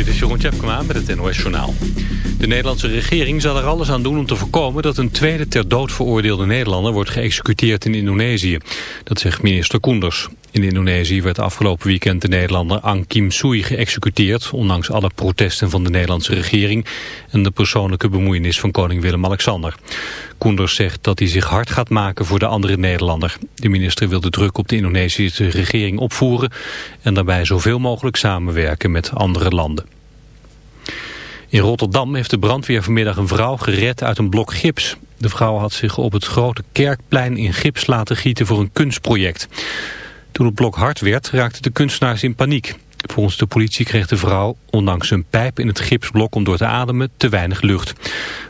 Dit is Jeroen Tjepkema met het NOS Journaal. De Nederlandse regering zal er alles aan doen om te voorkomen... dat een tweede ter dood veroordeelde Nederlander wordt geëxecuteerd in Indonesië. Dat zegt minister Koenders. In Indonesië werd afgelopen weekend de Nederlander Ang Kim Sui geëxecuteerd... ondanks alle protesten van de Nederlandse regering... en de persoonlijke bemoeienis van koning Willem-Alexander. Koenders zegt dat hij zich hard gaat maken voor de andere Nederlander. De minister wil de druk op de Indonesische regering opvoeren... en daarbij zoveel mogelijk samenwerken met andere landen. In Rotterdam heeft de brandweer vanmiddag een vrouw gered uit een blok gips. De vrouw had zich op het grote kerkplein in gips laten gieten voor een kunstproject. Toen het blok hard werd, raakten de kunstenaars in paniek. Volgens de politie kreeg de vrouw, ondanks een pijp in het gipsblok om door te ademen, te weinig lucht.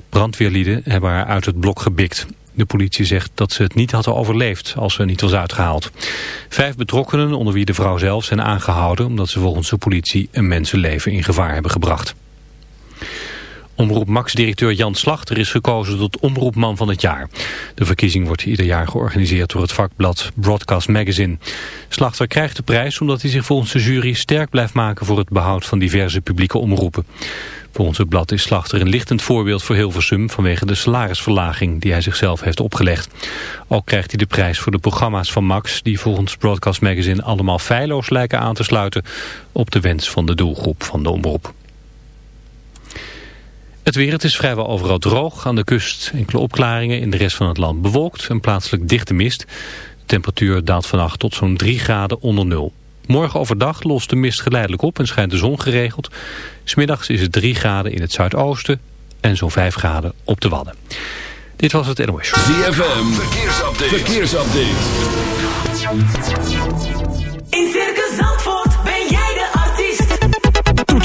Brandweerlieden hebben haar uit het blok gebikt. De politie zegt dat ze het niet hadden overleefd als ze niet was uitgehaald. Vijf betrokkenen, onder wie de vrouw zelf, zijn aangehouden... omdat ze volgens de politie een mensenleven in gevaar hebben gebracht. Omroep Max-directeur Jan Slachter is gekozen tot Omroepman van het jaar. De verkiezing wordt ieder jaar georganiseerd door het vakblad Broadcast Magazine. Slachter krijgt de prijs omdat hij zich volgens de jury sterk blijft maken voor het behoud van diverse publieke omroepen. Volgens het blad is Slachter een lichtend voorbeeld voor Hilversum vanwege de salarisverlaging die hij zichzelf heeft opgelegd. Ook krijgt hij de prijs voor de programma's van Max die volgens Broadcast Magazine allemaal feilloos lijken aan te sluiten op de wens van de doelgroep van de omroep. Het weer, het is vrijwel overal droog. Aan de kust enkele opklaringen, in de rest van het land bewolkt en plaatselijk dichte mist. De temperatuur daalt vannacht tot zo'n 3 graden onder nul. Morgen overdag lost de mist geleidelijk op en schijnt de zon geregeld. Smiddags is het 3 graden in het zuidoosten en zo'n 5 graden op de Wadden. Dit was het NOS. ZFM, verkeersupdate. verkeersupdate. In Circus Zandvoort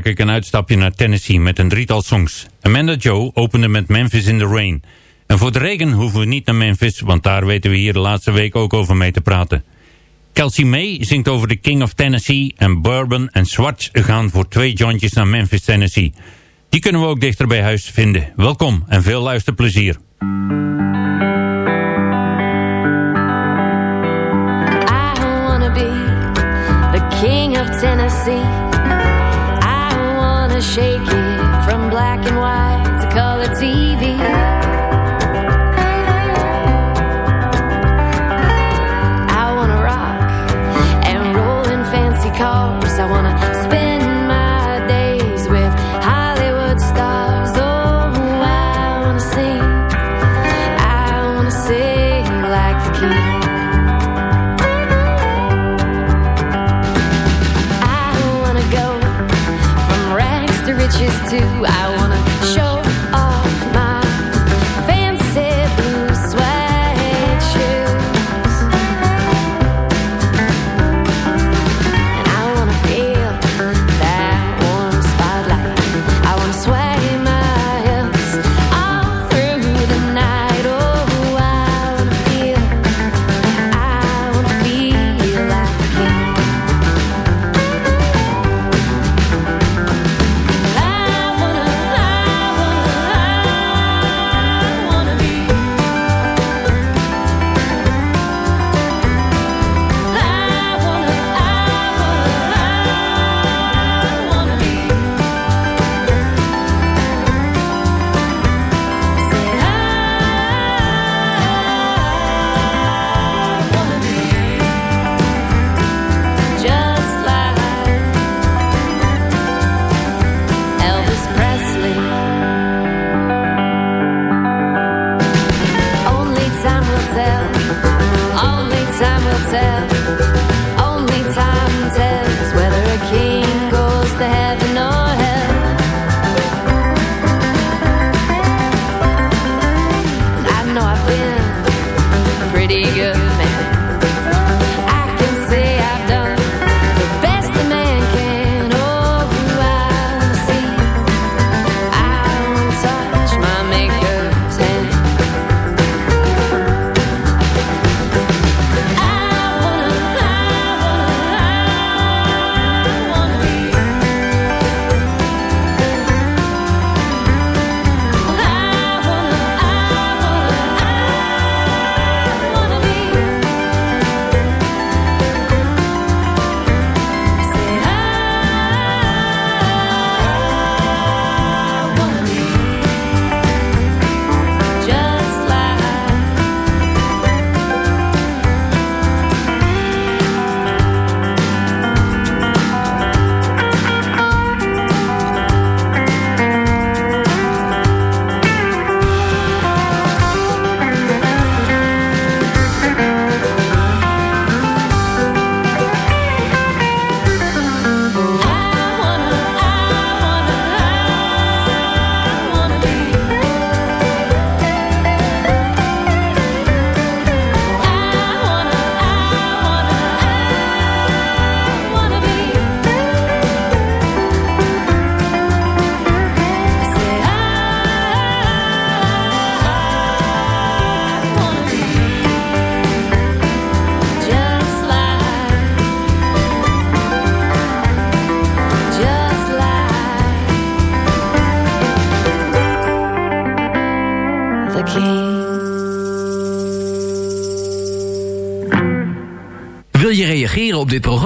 Maak ik een uitstapje naar Tennessee met een drietal songs. Amanda Joe opende met Memphis in the Rain. En voor de regen hoeven we niet naar Memphis, want daar weten we hier de laatste week ook over mee te praten. Kelsey May zingt over de King of Tennessee en Bourbon en Swatch gaan voor twee jointjes naar Memphis, Tennessee. Die kunnen we ook dichter bij huis vinden. Welkom en veel luisterplezier. Black and white to color TV.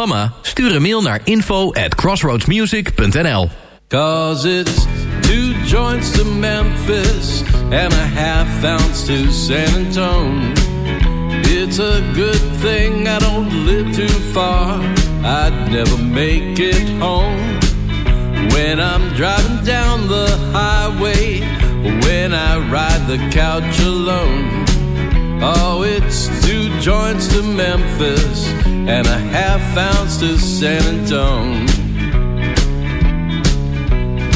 Programma? Stuur een mail naar info at crossroadsmusic.nl Cause it's two joints to Memphis and a half ounce to San Antonio. It's a good thing I don't live too far. I'd never make it home. When I'm driving down the highway, when I ride the couch alone. Oh, it's two joints to Memphis and a half ounce to San Antone.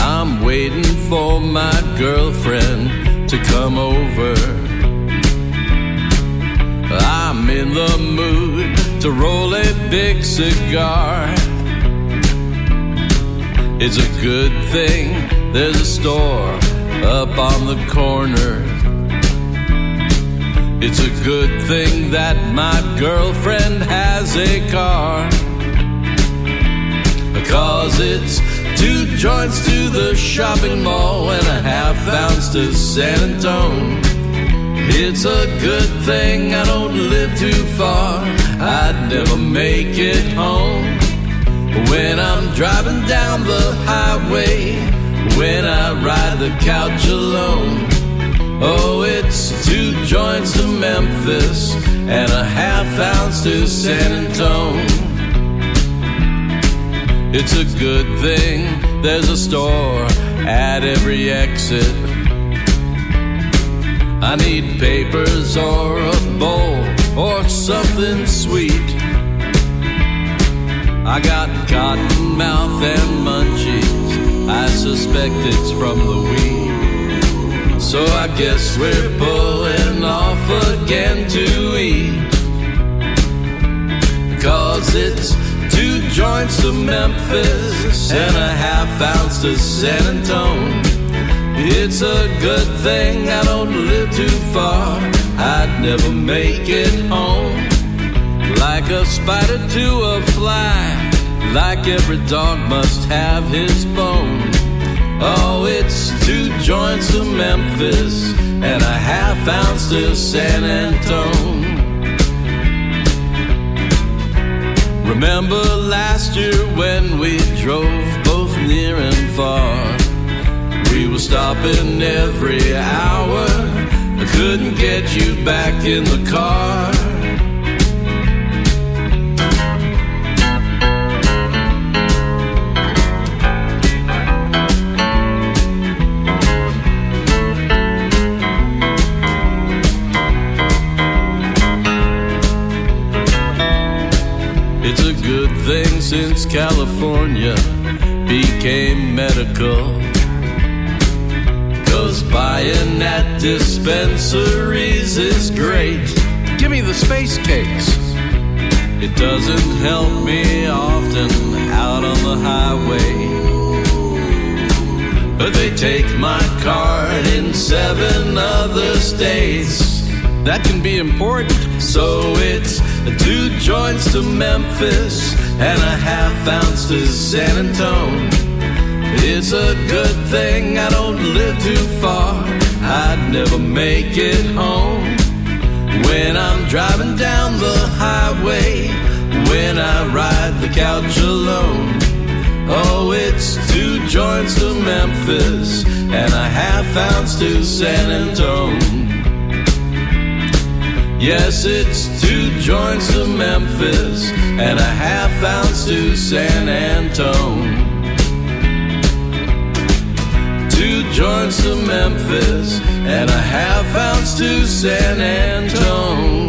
I'm waiting for my girlfriend to come over. I'm in the mood to roll a big cigar. It's a good thing there's a store up on the corner. It's a good thing that my girlfriend has a car. Because it's two joints to the shopping mall and a half ounce to San Antone. It's a good thing I don't live too far. I'd never make it home. When I'm driving down the highway, when I ride the couch alone. Oh, it's two joints to Memphis and a half ounce to San Antone. It's a good thing there's a store at every exit. I need papers or a bowl or something sweet. I got cotton mouth and munchies. I suspect it's from the weed. So I guess we're pulling off again to eat. Cause it's two joints to Memphis and a half ounce to San Antonio. It's a good thing I don't live too far. I'd never make it home. Like a spider to a fly, like every dog must have his bone. Oh, it's two joints of Memphis and a half ounce to San Antone. Remember last year when we drove both near and far? We were stopping every hour. I couldn't get you back in the car. Since California became medical. Cause buying at dispensaries is great. Give me the space cakes. It doesn't help me often out on the highway. But they take my card in seven other states. That can be important. So it's two joints to Memphis and a half ounce to San Antone. It's a good thing I don't live too far. I'd never make it home. When I'm driving down the highway, when I ride the couch alone. Oh, it's two joints to Memphis and a half ounce to San Antone. Yes, it's two joints of Memphis and a half ounce to San Antone. Two joints of Memphis and a half ounce to San Antone.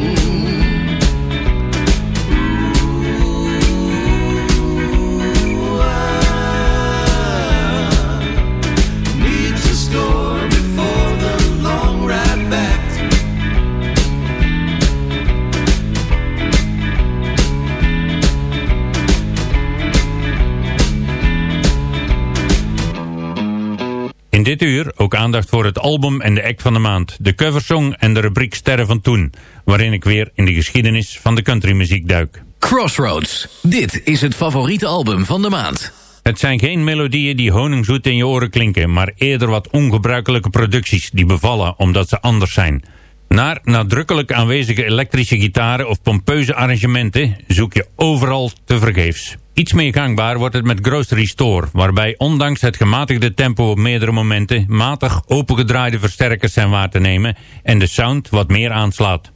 In dit uur ook aandacht voor het album en de act van de maand. De coversong en de rubriek Sterren van Toen. Waarin ik weer in de geschiedenis van de countrymuziek duik. Crossroads. Dit is het favoriete album van de maand. Het zijn geen melodieën die honingzoet in je oren klinken... maar eerder wat ongebruikelijke producties die bevallen omdat ze anders zijn. Naar nadrukkelijk aanwezige elektrische gitaren of pompeuze arrangementen... zoek je overal te vergeefs. Iets meer gangbaar wordt het met Grocery Store... waarbij ondanks het gematigde tempo op meerdere momenten... matig opengedraaide versterkers zijn waar te nemen... en de sound wat meer aanslaat.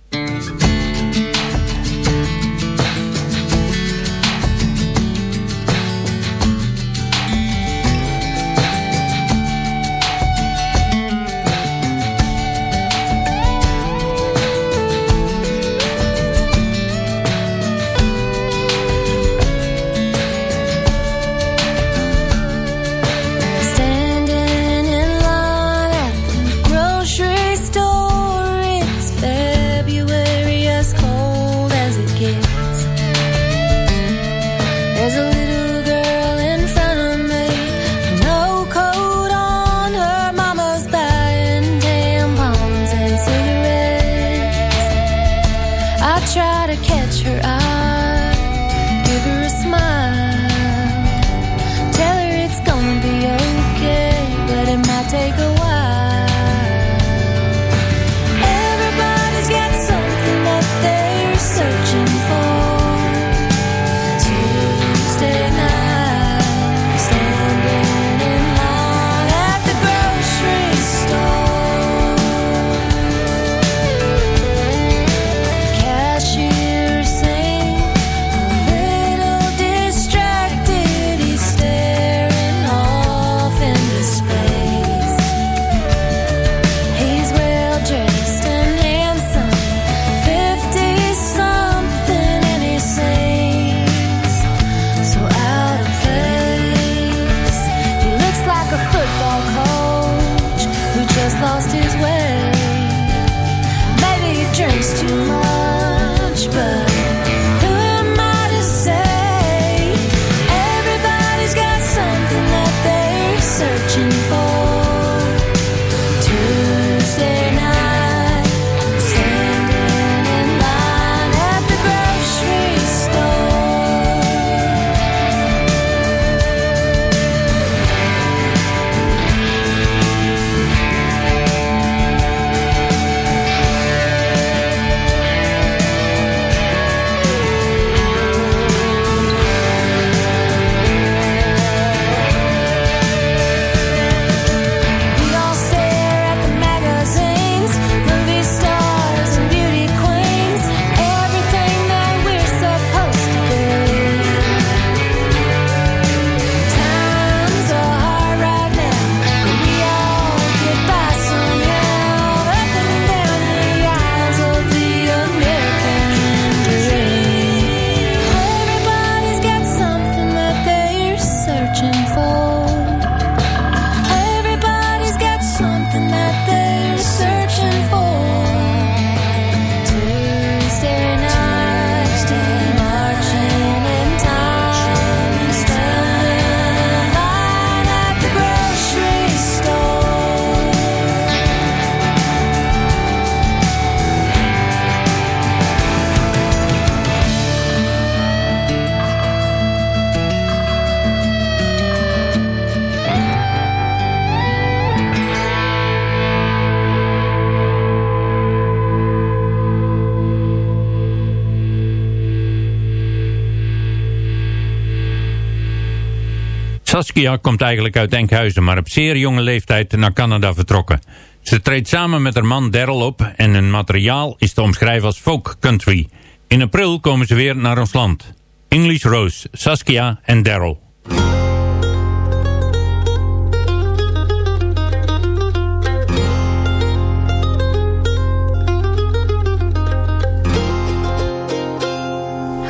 Saskia komt eigenlijk uit Enkhuizen, maar op zeer jonge leeftijd naar Canada vertrokken. Ze treedt samen met haar man Daryl op en hun materiaal is te omschrijven als folk country. In april komen ze weer naar ons land. English Rose, Saskia en Daryl.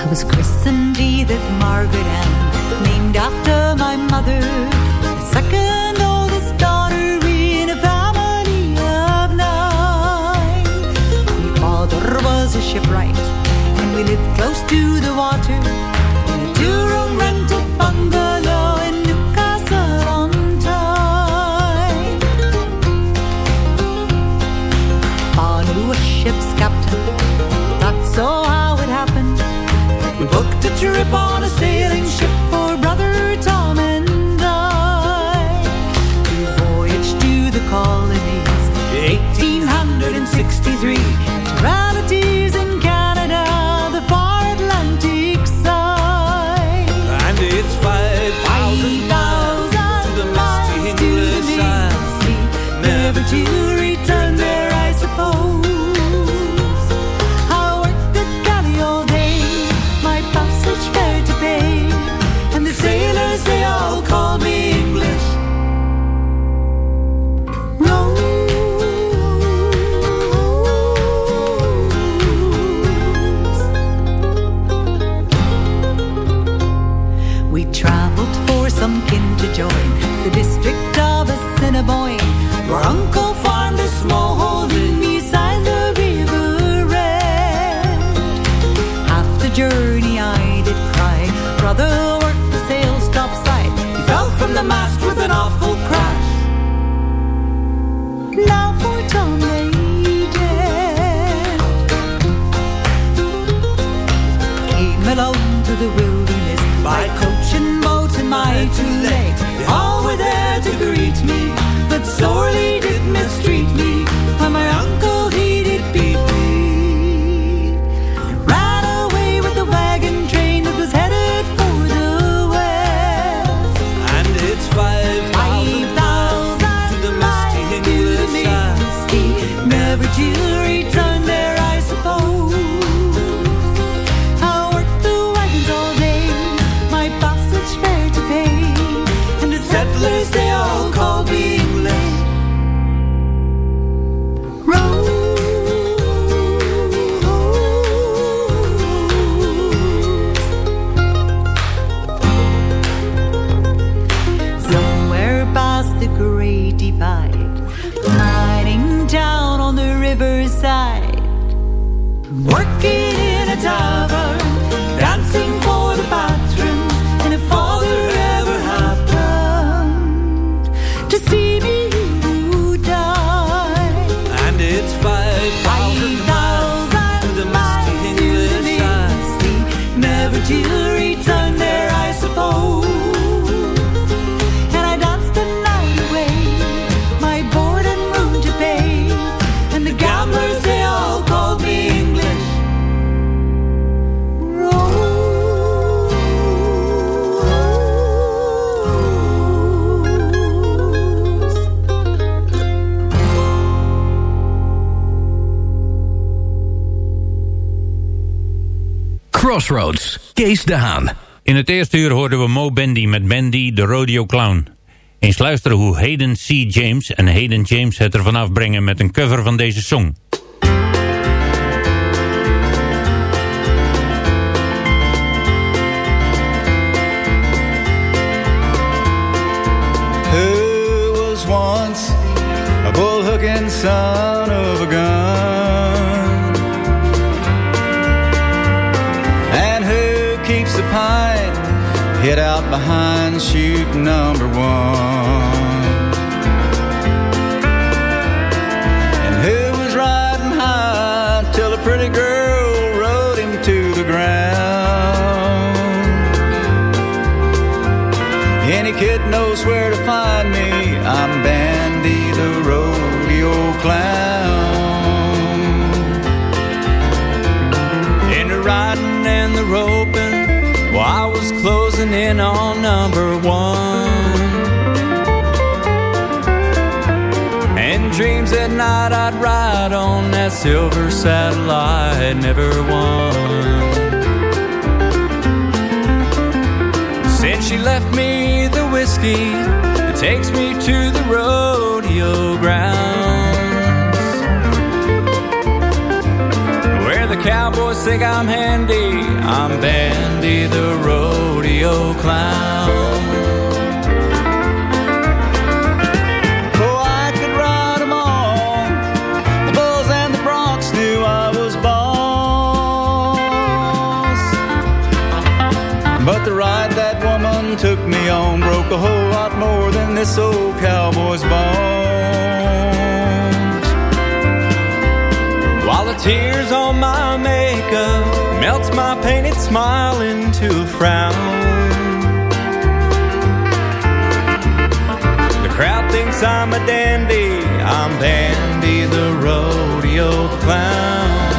I was christened Edith Margaret kalmadı too late. They all were there to greet Crossroads, Kees de Haan. In het eerste uur hoorden we Mo Bendy met Bendy, de rodeo clown. Eens luisteren hoe Hayden C. James en Hayden James het ervan afbrengen met een cover van deze song. Keeps the pine hid out behind shoot number one? In on number one. And dreams at night I'd ride on that silver satellite, never won. Since she left me the whiskey that takes me to the rodeo think I'm handy, I'm Bandy the rodeo clown. Oh, I could all. The bulls and the knew I was boss. But the ride that woman took me on broke a whole lot more than this old cowboy's bones. While the tears on my makeup melts my painted smile into a frown. The crowd thinks I'm a dandy, I'm Bandy the rodeo clown.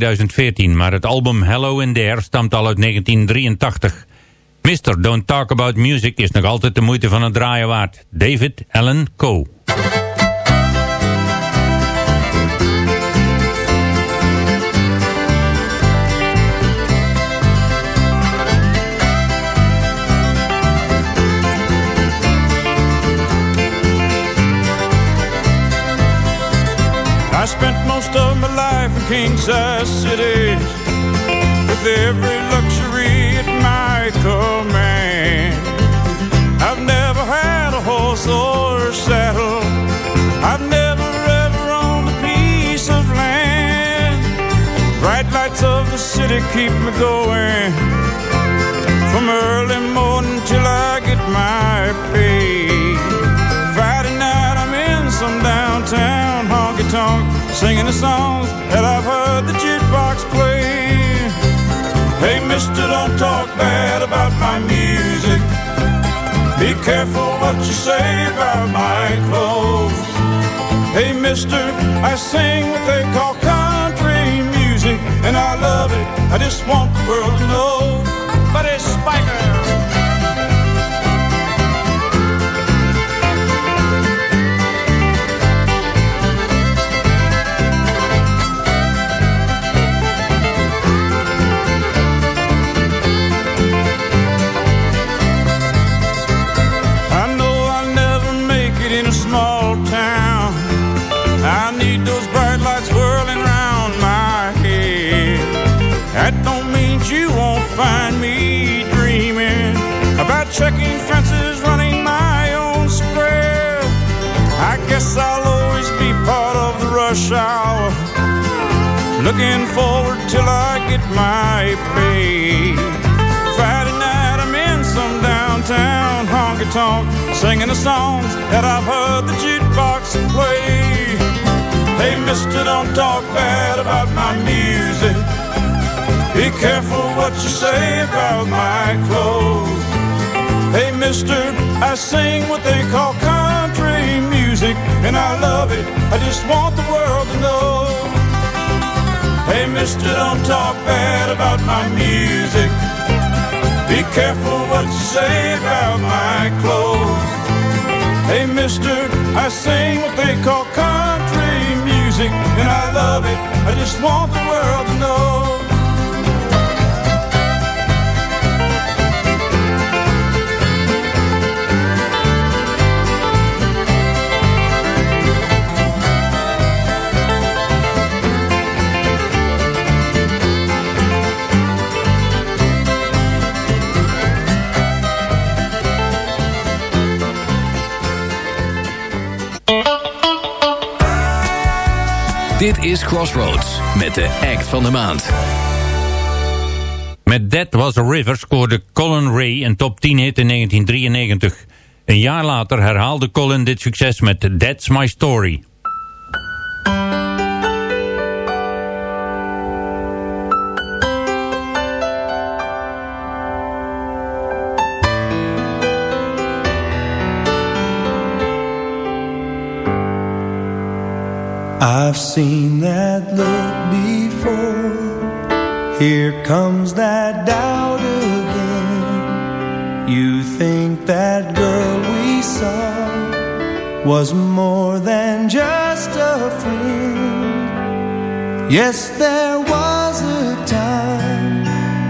2014, maar het album Hello and There stamt al uit 1983. Mr. Don't Talk About Music is nog altijd de moeite van het draaien waard. David Allen Coe. I spent life in king-size cities with every luxury at my command. I've never had a horse or saddle. I've never ever owned a piece of land. Bright lights of the city keep me going from early morning till I get my pay. Friday night I'm in some downtown honky tonk singing the songs that I've heard the jukebox play. Hey, mister, don't talk bad about my music. Be careful what you say about my clothes. Hey, mister, I sing what they call country music, and I love it. I just want the world to know. But it's Spiker. Find me dreaming about checking fences, running my own spread. I guess I'll always be part of the rush hour. Looking forward till I get my pay. Friday night I'm in some downtown honky tonk, singing the songs that I've heard the jukebox play. Hey, mister, don't talk bad about my music. Be careful what you say about my clothes. Hey, mister, I sing what they call country music, and I love it. I just want the world to know. Hey, mister, don't talk bad about my music. Be careful what you say about my clothes. Hey, mister, I sing what they call country music, and I love it. I just want the world to know. Dit is Crossroads met de act van de maand. Met That Was a River scoorde Colin Ray een top 10 hit in 1993. Een jaar later herhaalde Colin dit succes met That's My Story. I've seen that look before. Here comes that doubt again. You think that girl we saw was more than just a friend. Yes, there was a time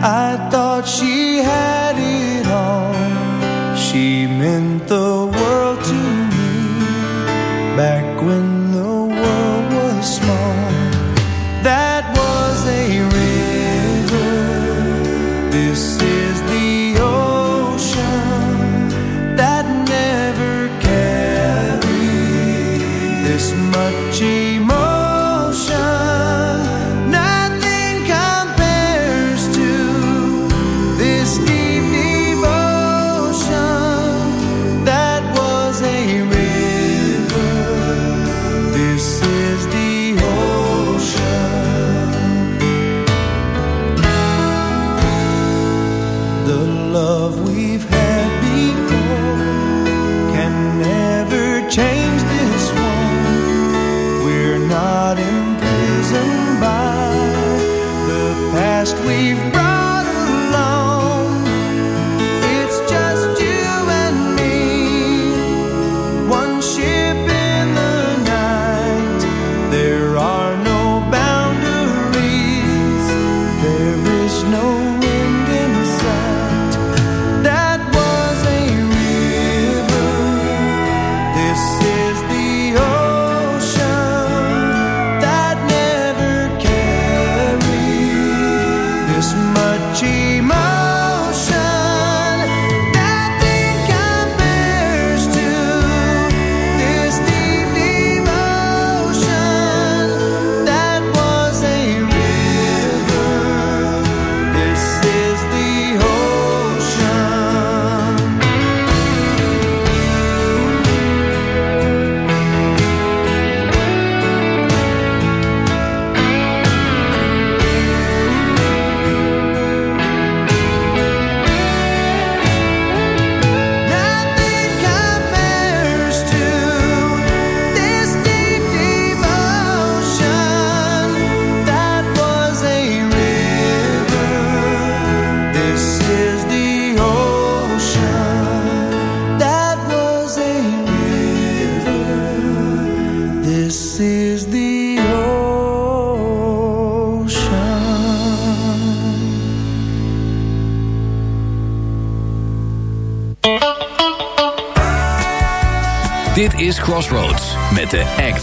I thought she had it all. She meant the world to me back when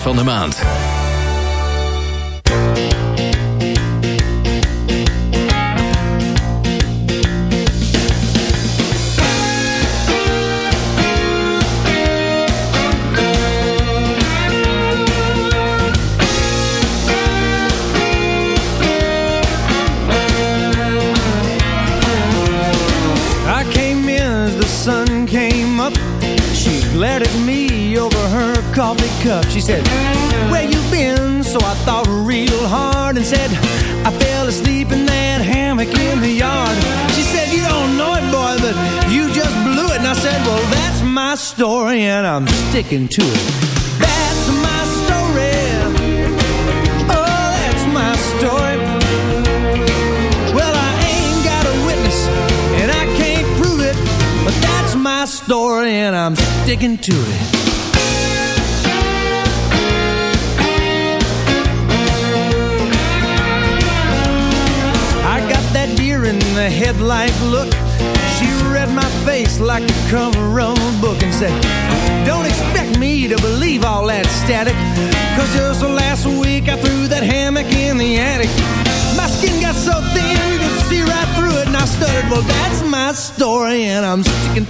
van de maand. Sticking to it. That's my story. Oh, that's my story. Well, I ain't got a witness, and I can't prove it, but that's my story, and I'm sticking to it. I got that deer in the headlight look. She face like the cover of a book and said, Don't expect me to believe all that static. Cause just last week I threw that hammock in the attic. My skin got so thin you could see right through it. And I stuttered, Well, that's my story, and I'm sticking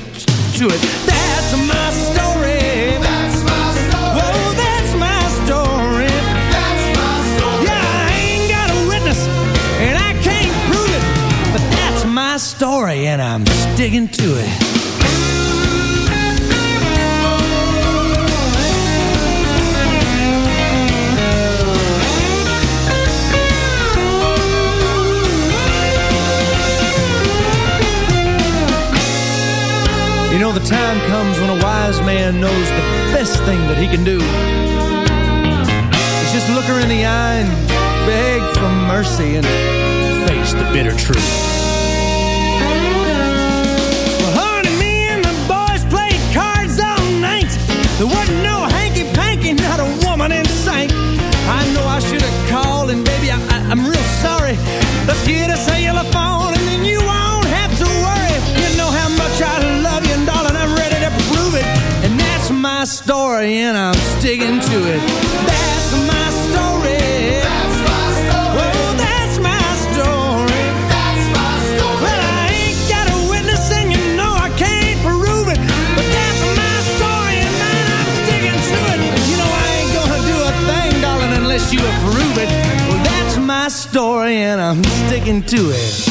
to it. That's my story. That's my story. Story, and I'm sticking to it. You know, the time comes when a wise man knows the best thing that he can do is just look her in the eye and beg for mercy and face the bitter truth. I know I should have called, and baby, I, I'm real sorry. Let's get a cellular phone, and then you won't have to worry. You know how much I love you, and darling, I'm ready to prove it. And that's my story, and I'm sticking to it. That's my and I'm sticking to it.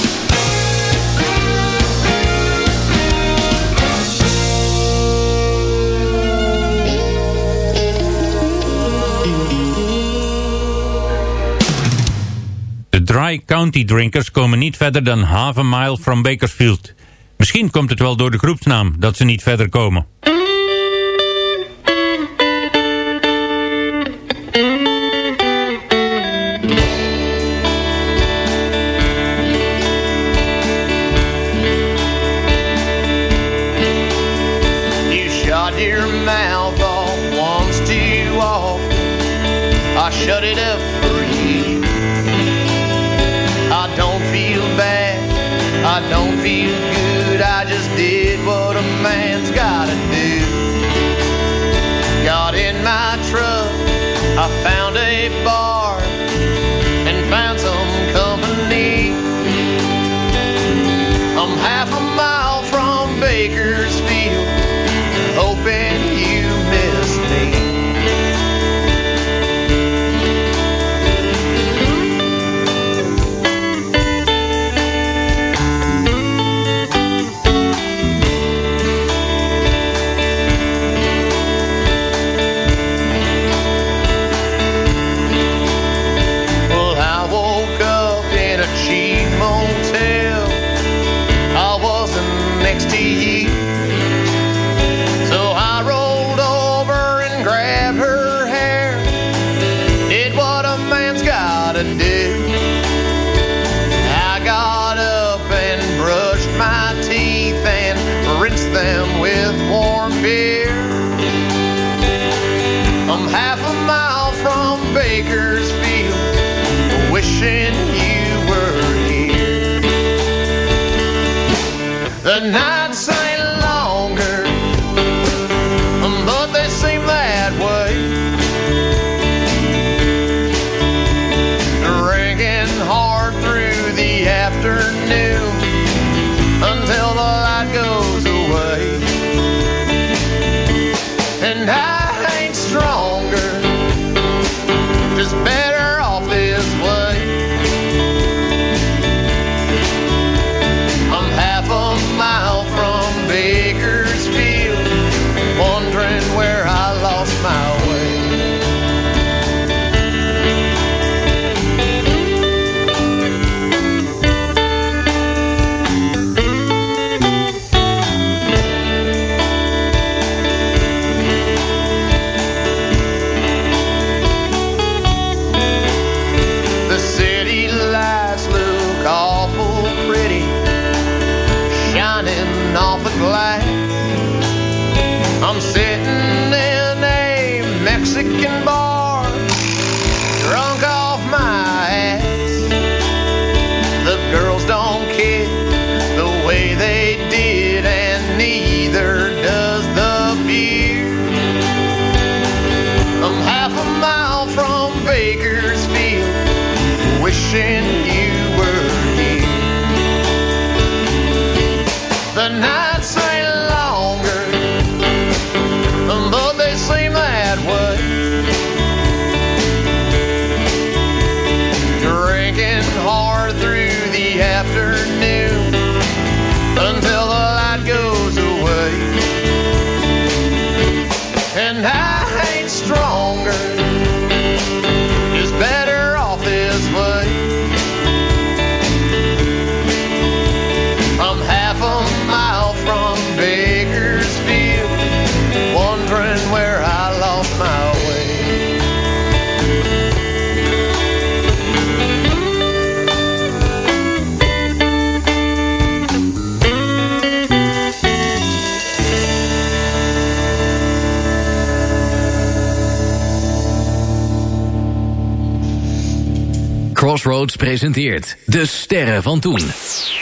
De Dry County Drinkers komen niet verder dan half a mile from Bakersfield. Misschien komt het wel door de groepsnaam dat ze niet verder komen. Presenteert De Sterren van Toen.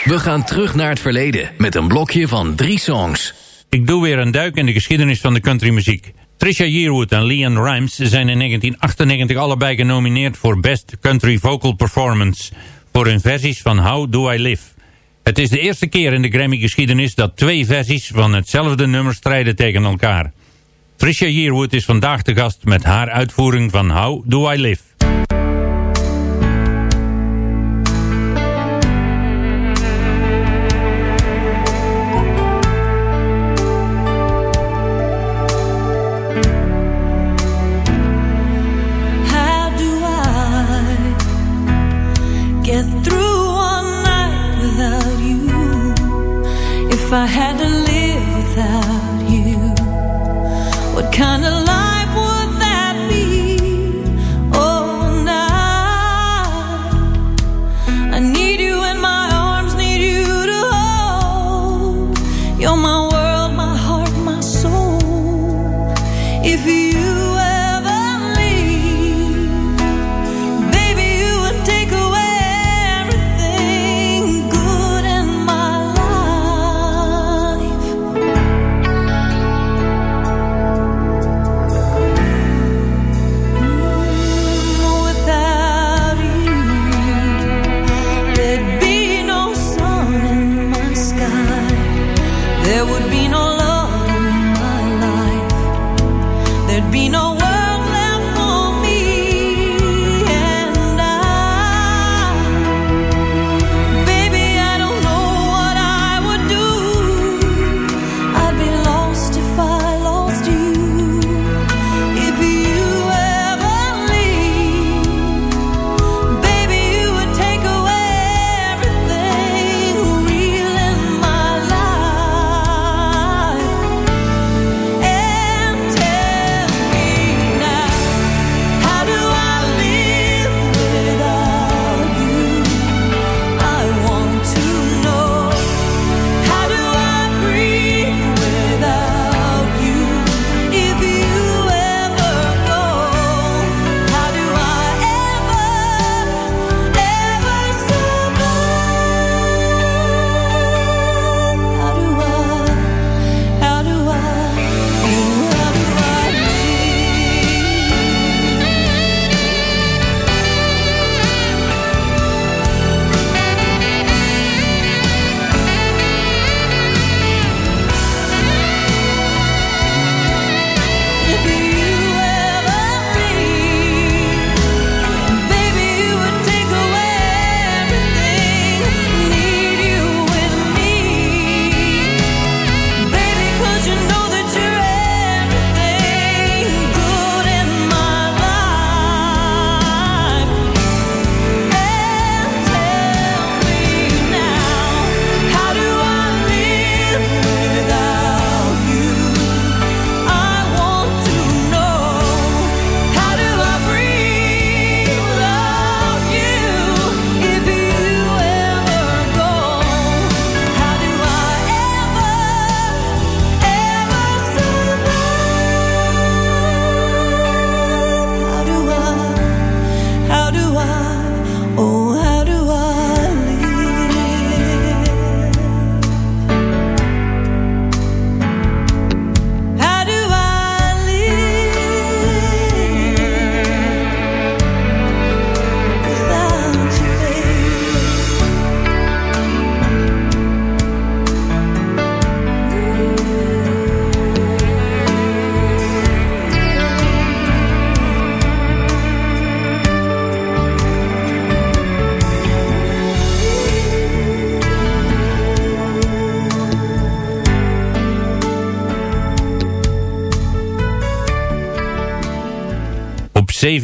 We gaan terug naar het verleden met een blokje van drie songs. Ik doe weer een duik in de geschiedenis van de countrymuziek. Trisha Yearwood en Leanne Rimes zijn in 1998 allebei genomineerd voor Best Country Vocal Performance voor hun versies van How Do I Live. Het is de eerste keer in de Grammy-geschiedenis dat twee versies van hetzelfde nummer strijden tegen elkaar. Trisha Yearwood is vandaag de gast met haar uitvoering van How Do I Live. I had to live without you, what kind of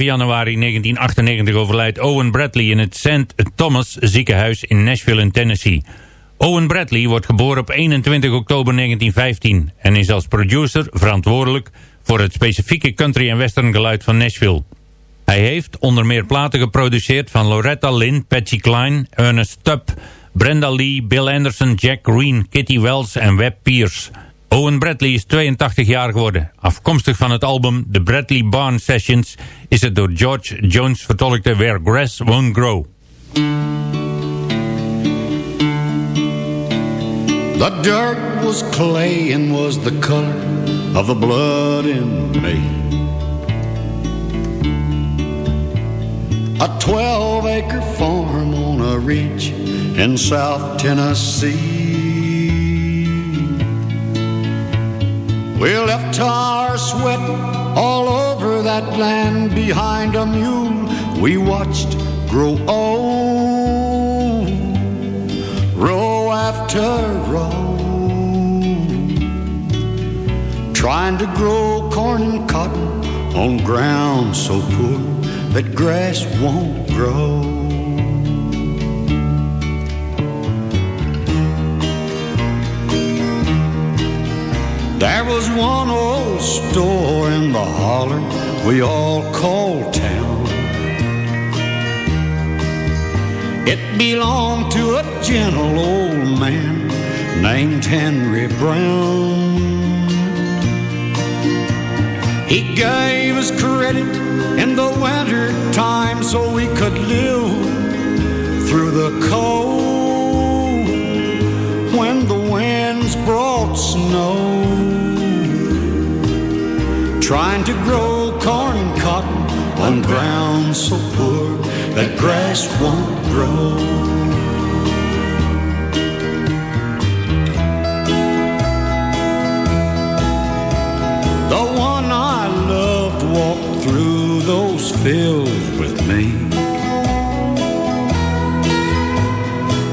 7 januari 1998 overlijdt Owen Bradley in het St. Thomas ziekenhuis in Nashville in Tennessee. Owen Bradley wordt geboren op 21 oktober 1915 en is als producer verantwoordelijk voor het specifieke country en western geluid van Nashville. Hij heeft onder meer platen geproduceerd van Loretta Lynn, Patsy Cline, Ernest Tubb, Brenda Lee, Bill Anderson, Jack Green, Kitty Wells en Webb Pierce. Owen Bradley is 82 jaar geworden. Afkomstig van het album The Bradley Barn Sessions is het door George Jones vertolkte Where Grass Won't Grow. The dirt was clay and was the color of the blood in me. A 12 acre farm on a ridge in South Tennessee. We left our sweat all over that land behind a mule we watched grow old, row after row, trying to grow corn and cotton on ground so poor that grass won't grow. There was one old store in the holler we all called town. It belonged to a gentle old man named Henry Brown. He gave us credit in the winter time so we could live through the cold when the winds brought snow. Trying to grow corn and cotton on ground so poor that grass won't grow. The one I loved walked through those fields with me.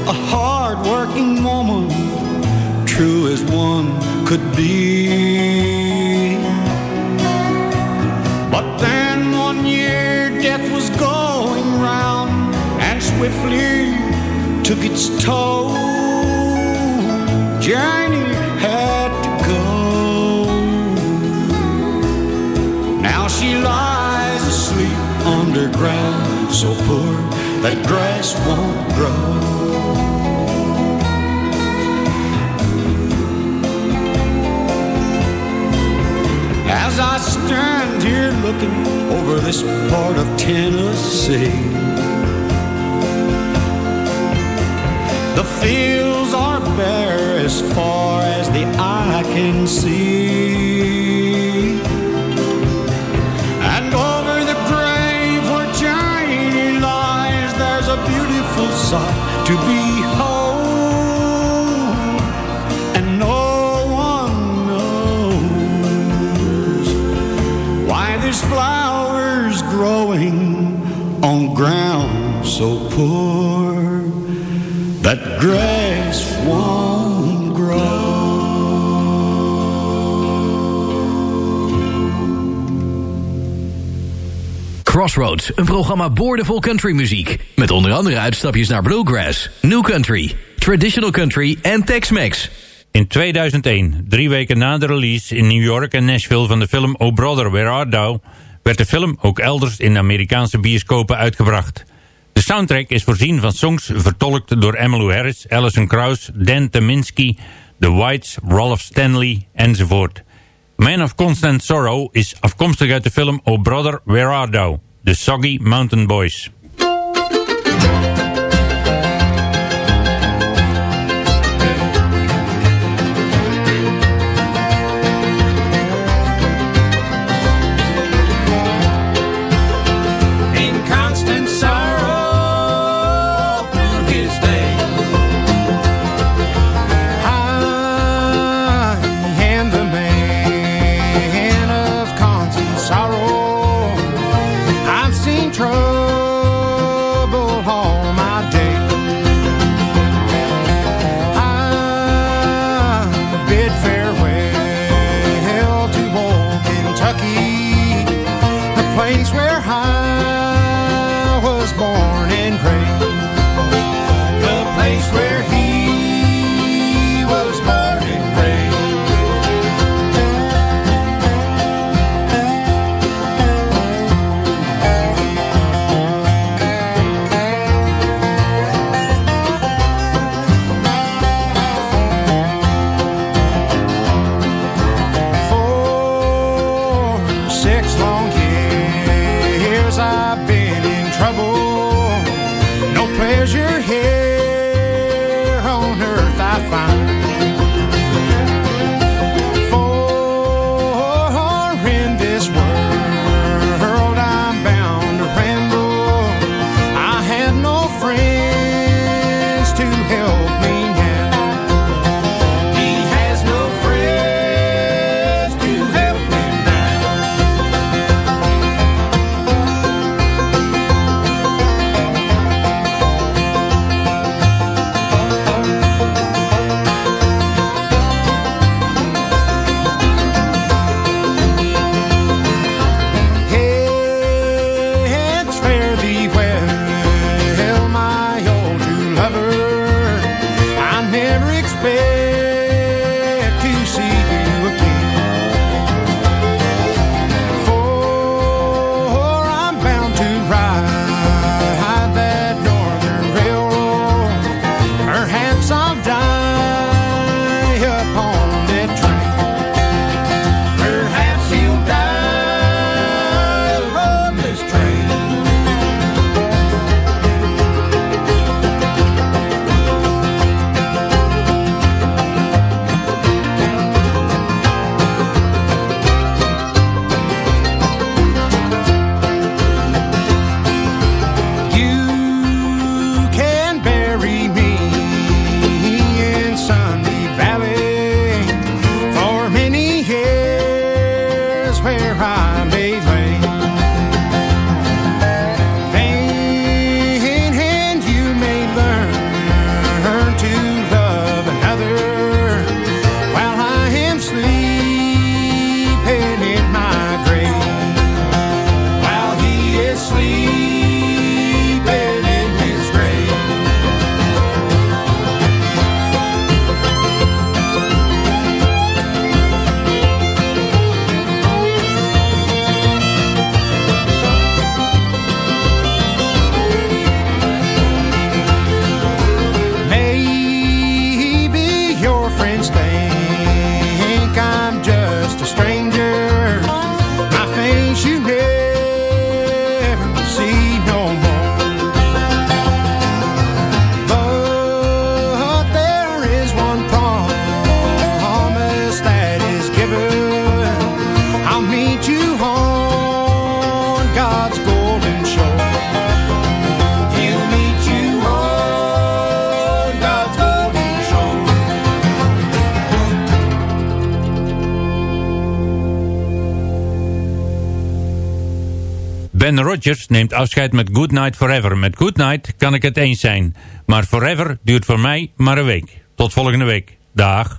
A hard-working woman, true as one could be. Swiftly took its toll. Journey had to go. Now she lies asleep underground, so poor that grass won't grow. As I stand here looking over this part of Tennessee, the fields are bare as far as the eye can see. And over the grave where Janie lies, there's a beautiful sight to behold. And no one knows why there's flowers growing on ground so poor that grass won't grow. Crossroads, een programma boordevol countrymuziek. Met onder andere uitstapjes naar bluegrass, new country, traditional country en Tex-Mex. In 2001, drie weken na de release in New York en Nashville van de film Oh Brother, Where Art Thou, werd de film ook elders in de Amerikaanse bioscopen uitgebracht. De soundtrack is voorzien van songs vertolkt door Emmylou Harris, Alison Krauss, Dan Teminsky, The Whites, Rolf Stanley enzovoort. Man of Constant Sorrow is afkomstig uit de film Oh Brother, Where Art Thou? The Soggy Mountain Boys. Never Ben Rogers neemt afscheid met Good Night Forever. Met Good Night kan ik het eens zijn. Maar Forever duurt voor mij maar een week. Tot volgende week. Dag.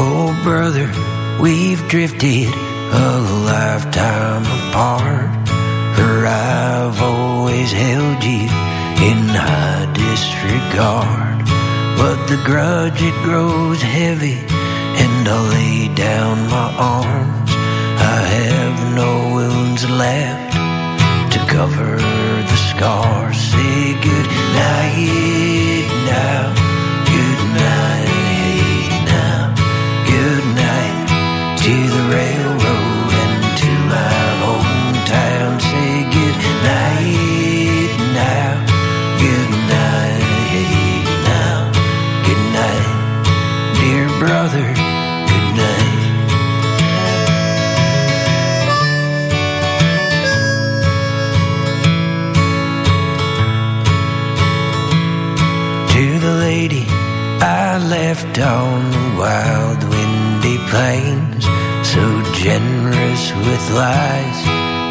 Oh, brother, we've drifted a lifetime apart. For I've always held you in high disregard. But the grudge, it grows heavy, and I lay down my arms. I have no wounds left to cover the scars. Say good night now, good night brother. To the lady I left on the wild windy plains, so generous with lies,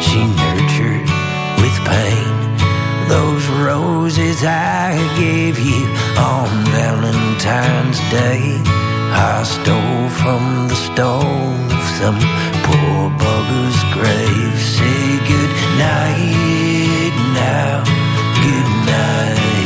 she nurtured with pain. Those roses I gave you on Valentine's Day, I stole from the stone some poor bugger's grave. Say good night now, good night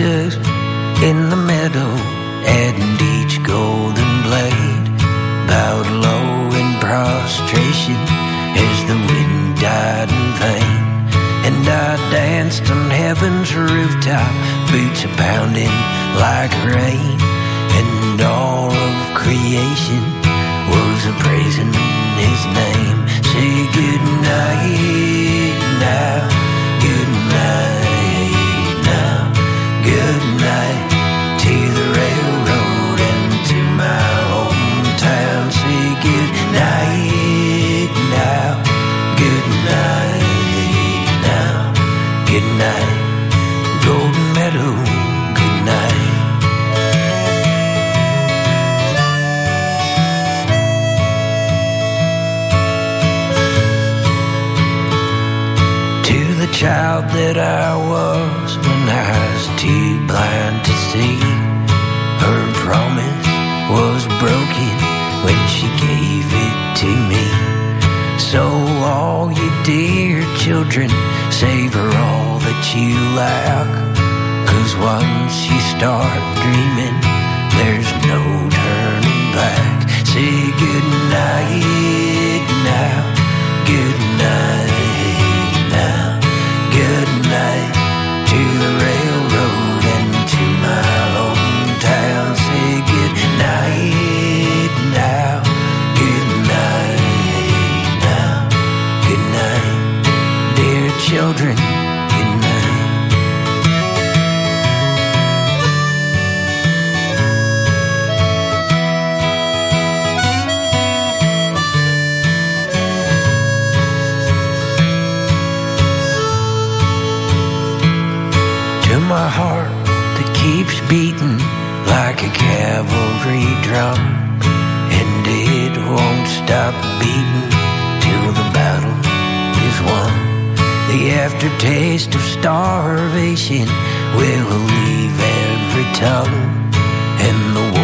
in the meadow, and each golden blade bowed low in prostration as the wind died in vain. And I danced on heaven's rooftop, boots a pounding like rain, and all of creation was praising his name. That I was when I was too blind to see. Her promise was broken when she gave it to me. So, all you dear children, savor all that you lack. Cause once you start dreaming, there's no turning back. Say good night now, good cavalry drum. And it won't stop beating till the battle is won. The aftertaste of starvation will leave every tongue. And the